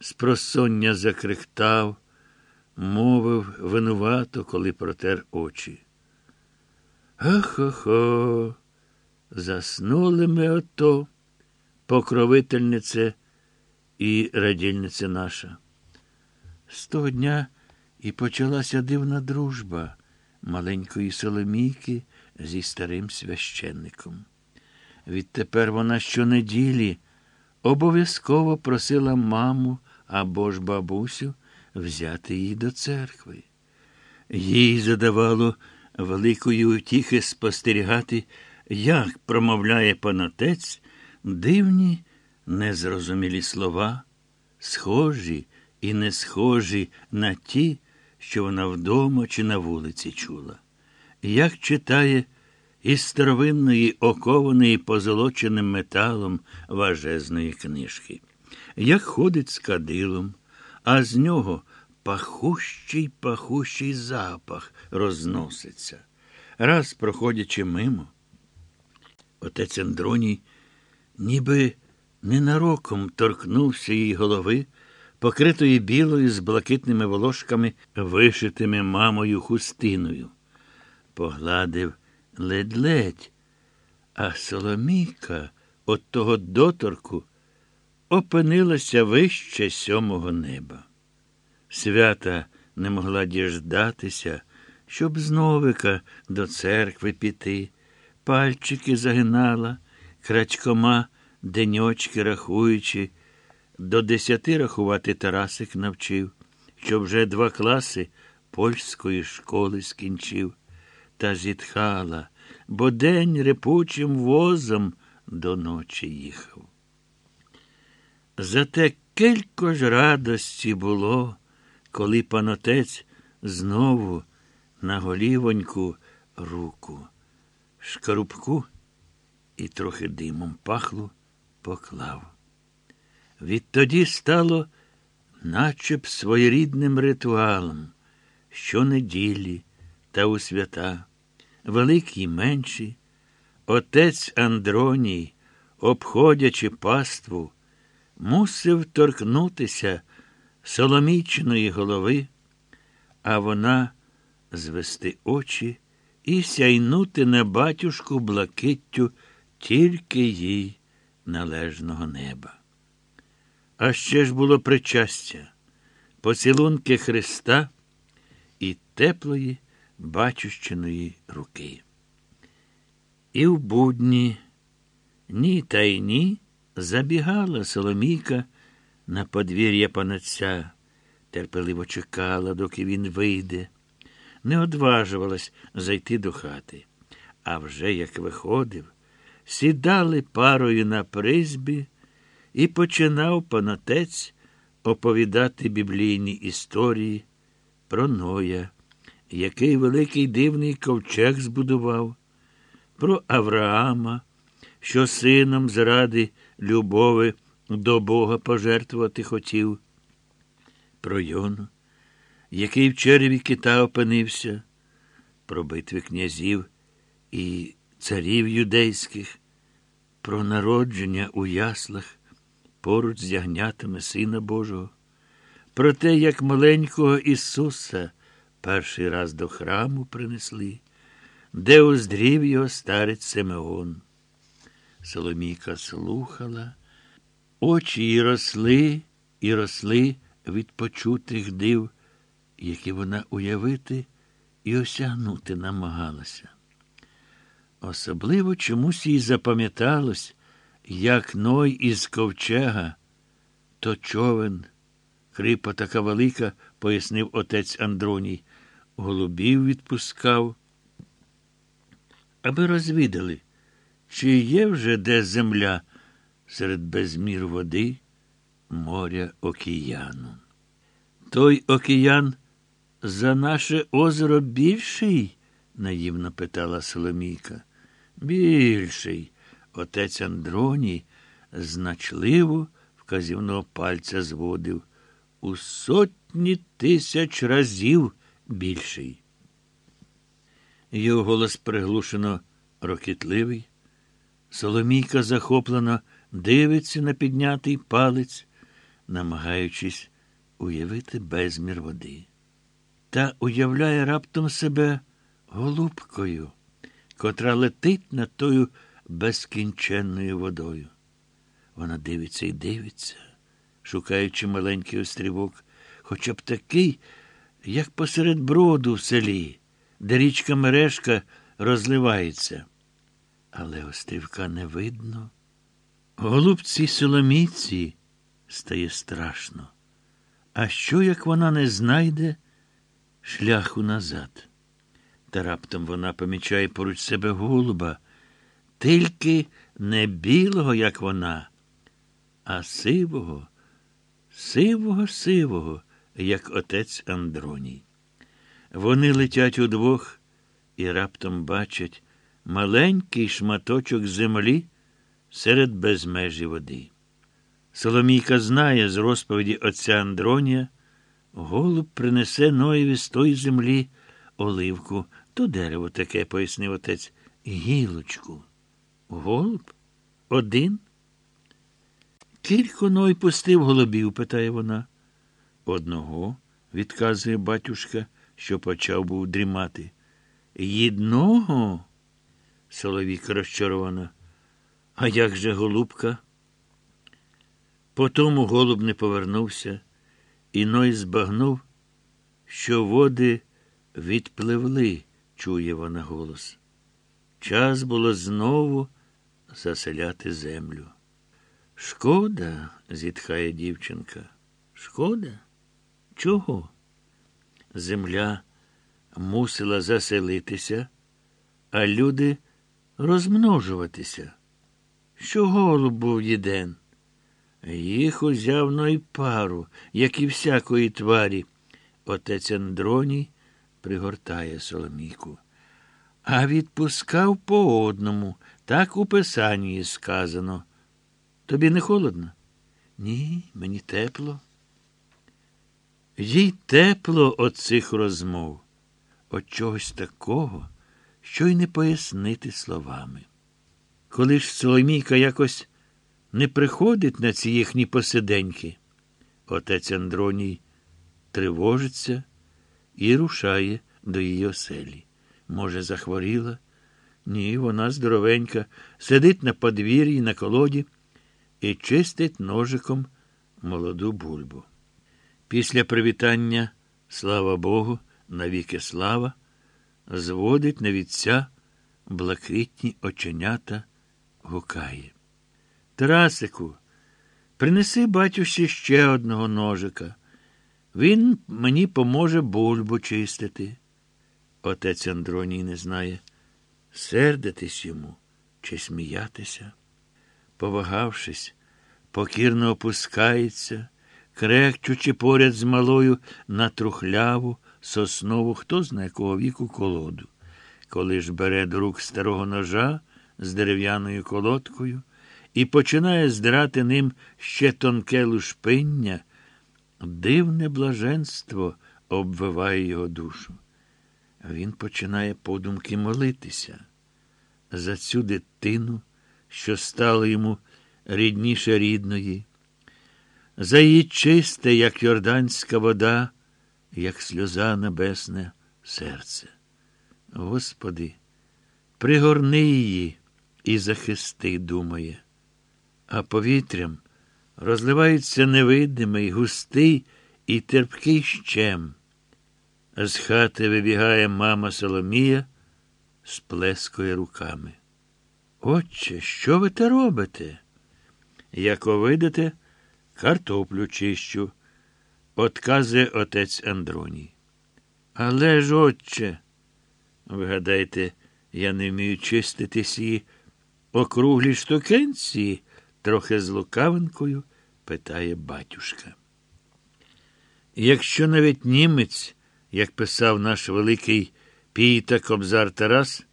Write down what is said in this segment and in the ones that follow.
спросоння закрихтав, мовив винувато, коли протер очі. Ах-хо-хо, заснули ми ото, покровительнице і радільниця наша. З того дня і почалася дивна дружба маленької Соломійки зі старим священником. Відтепер вона щонеділі обов'язково просила маму або ж бабусю взяти її до церкви. Їй задавало великої утіхи спостерігати, як промовляє панотець дивні незрозумілі слова, схожі і не схожі на ті, що вона вдома чи на вулиці чула. Як читає із старовинної окованої позолоченим металом важезної книжки, як ходить з кадилом, а з нього пахущий пахущий запах розноситься. Раз, проходячи мимо, отець Андроній ніби ненароком торкнувся її голови, покритої білою з блакитними волошками, вишитими мамою хустиною. Погладив ледь-ледь, а Соломійка от того доторку опинилася вище сьомого неба. Свята не могла діждатися, щоб зновика до церкви піти, пальчики загинала, крачкома деньочки рахуючи, до десяти рахувати Тарасик навчив, що вже два класи польської школи скінчив, та зітхала, бо день репучим возом до ночі їхав. Зате кілько ж радості було, коли панотець знову на голівоньку руку, шкарубку і трохи димом пахло, поклав. Відтоді стало наче б своєрідним ритуалом, щонеділі та у свята, великі й менші, отець Андроній, обходячи паству, мусив торкнутися соломічної голови, а вона звести очі і сяйнути на батюшку блакиттю тільки їй належного неба. А ще ж було причастя, поцілунки Христа і теплої бачущиної руки. І в будні, ні та й ні, забігала Соломійка на подвір'я панаця, терпеливо чекала, доки він вийде, не одважувалась зайти до хати. А вже як виходив, сідали парою на призбі, і починав панотець оповідати біблійні історії про Ноя, який великий дивний ковчег збудував, про Авраама, що сином заради любови до Бога пожертвувати хотів, про Йону, який в череві кита опинився, про битви князів і царів юдейських, про народження у яслах поруч з ягнятами Сина Божого, про те, як маленького Ісуса перший раз до храму принесли, де уздрів його старець Симеон. Соломійка слухала, очі її росли і росли від почутих див, які вона уявити і осягнути намагалася. Особливо чомусь їй запам'яталось, як Ной із ковчега, то човен, крипа така велика, пояснив отець Андроній, голубів відпускав, аби розвідали, чи є вже де земля серед безмір води, моря океану. Той океан за наше озеро більший? наївно питала Соломійка. Більший. Отець Андроній значливо вказівного пальця зводив у сотні тисяч разів більший. Його голос приглушено рокітливий. Соломійка захоплено дивиться на піднятий палець, намагаючись уявити безмір води. Та уявляє раптом себе голубкою, котра летить над тою безкінченною водою. Вона дивиться і дивиться, шукаючи маленький острівок, хоча б такий, як посеред броду в селі, де річка мережка розливається. Але острівка не видно. Голубці соломійці стає страшно. А що, як вона не знайде шляху назад? Та раптом вона помічає поруч себе голуба, тільки не білого, як вона, а сивого, сивого, сивого, як отець Андроній. Вони летять удвох і раптом бачать маленький шматочок землі серед безмежі води. Соломійка знає з розповіді отця Андронія, голуб принесе Ноєві з тої землі оливку, то дерево таке, пояснив отець, гілочку. Голуб? Один? Кілько Ной пустив голубів, питає вона. Одного, відказує батюшка, що почав був дрімати. Єдного? Соловік розчарована. А як же голубка? Потому голуб не повернувся, і Ной збагнув, що води відпливли, чує вона голос. Час було знову заселяти землю. Шкода, зітхає дівчинка. Шкода? Чого? Земля мусила заселитися, а люди розмножуватися. Що голуб був єден? Їх узяв но й пару, як і всякої тварі. Отець Андроній пригортає Соломійку. А відпускав по одному, так у писанні сказано. Тобі не холодно? Ні, мені тепло. Їй тепло от цих розмов, от чогось такого, що й не пояснити словами. Коли ж Соломійка якось не приходить на ці їхні посиденьки, отець Андроній тривожиться і рушає до її оселі. Може, захворіла? Ні, вона здоровенька, сидить на подвір'ї на колоді і чистить ножиком молоду бульбу. Після привітання, слава Богу, навіки слава, зводить на вітця блакитні оченята, гукає. Тарасику, принеси батюші ще одного ножика. Він мені поможе бульбу чистити. Отець Андроній не знає, сердитись йому чи сміятися. Повагавшись, покірно опускається, крехчучи поряд з малою на трухляву, соснову, хто зна якого віку колоду. Коли ж бере до рук старого ножа з дерев'яною колодкою і починає здрати ним ще тонке лушпиння, дивне блаженство обвиває його душу. Він починає подумки молитися за цю дитину, що стала йому рідніше рідної, за її чисте, як йорданська вода, як сльоза небесне серце. Господи, пригорни її і захисти, думає, а повітрям розливається невидимий, густий і терпкий щем. З хати вибігає мама Соломія, сплескує руками. Отче, що ви те робите? Як видите, картоплю чищу, отказує отець Андроній. Але ж, отче, вгадайте, я не вмію чистити сі округлі штукенці, трохи з лукавинкою, питає батюшка. Якщо навіть німець як писав наш великий Пійта Кобзар Тарас,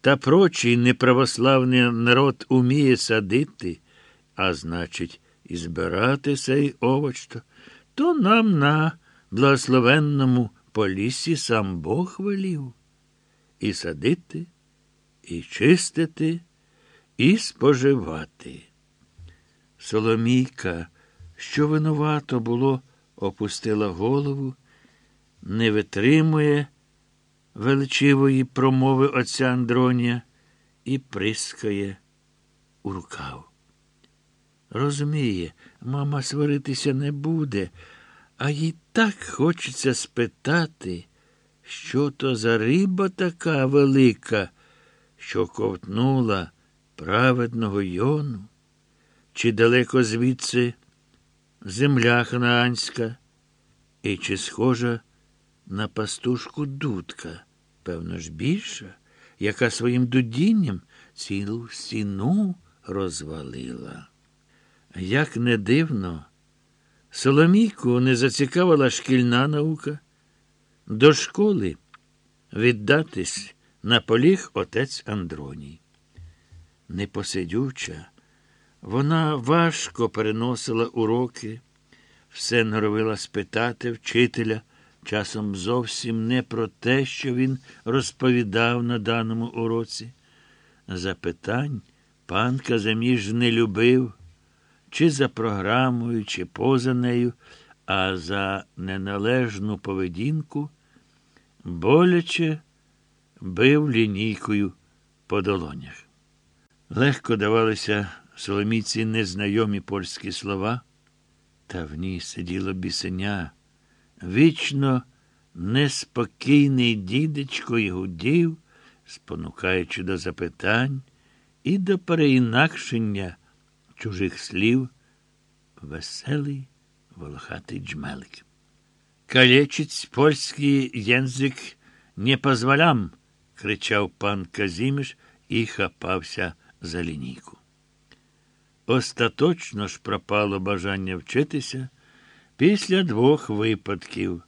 та прочий неправославний народ уміє садити, а значить, і збирати сей овоч, то, то нам на благословенному полісі сам Бог велів і садити, і чистити, і споживати. Соломійка що винувато було, опустила голову, не витримує величивої промови отця Андронія і прискає у рукав. Розуміє, мама сваритися не буде, а їй так хочеться спитати, що то за риба така велика, що ковтнула праведного йону, чи далеко звідси земля ханаанська, і чи схожа на пастушку дудка, певно ж більша, яка своїм дудінням цілу стіну розвалила. Як не дивно, Соломійку не зацікавила шкільна наука. До школи віддатись наполіг отець Андроній. Непосидюча, вона важко переносила уроки, все норовила спитати вчителя, часом зовсім не про те, що він розповідав на даному уроці. Запитань пан Казаміж не любив, чи за програмою, чи поза нею, а за неналежну поведінку боляче бив лінійкою по долонях. Легко давалися Соломійці незнайомі польські слова, та в ній сиділо бісеня. Вічно неспокійний дідечко й гудів, спонукаючи до запитань і до переінакшення чужих слів веселий волохатий джмелик. Калечить польський язик не позволям, кричав пан Казіміш і хапався за лінійку. Остаточно ж пропало бажання вчитися після двох випадків.